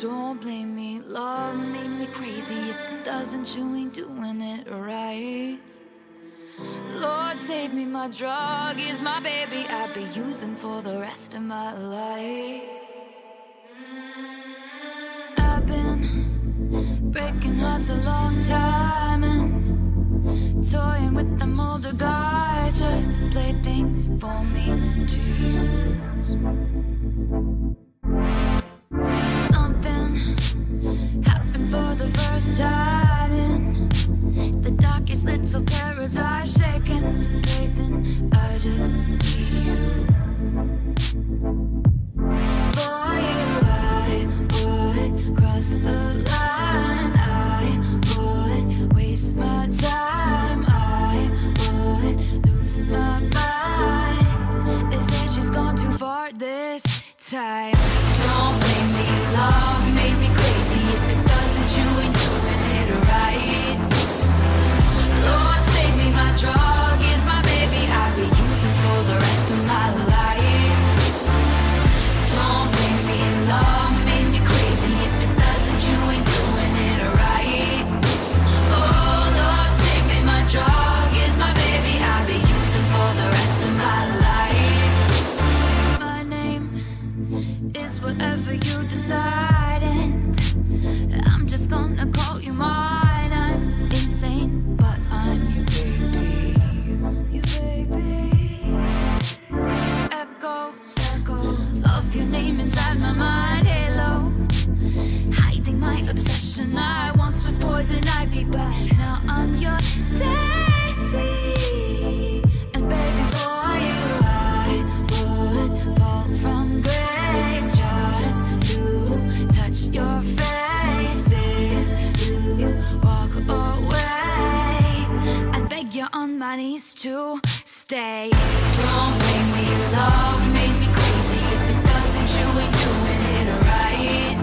Don't blame me, love made me crazy. If it doesn't, you ain't doing it right. Lord, save me, my drug is my baby. I'd be using for the rest of my life. I've been breaking hearts a long time and toying with them older guys just to play things for me to use. Time in the darkest little paradise, shaking. I just need you. For you, I would cross the line. I would waste my time. I would lose my mind. They say she's gone too far this time. Don't blame me, love made me crazy. My mind. Halo, hiding my obsession. I once was poison ivy, but now I'm your daisy. And baby, for you, I would fall from grace just to touch your face. If you walk away, I beg you on my knees to stay. Don't blame me, love made me you were doing it right.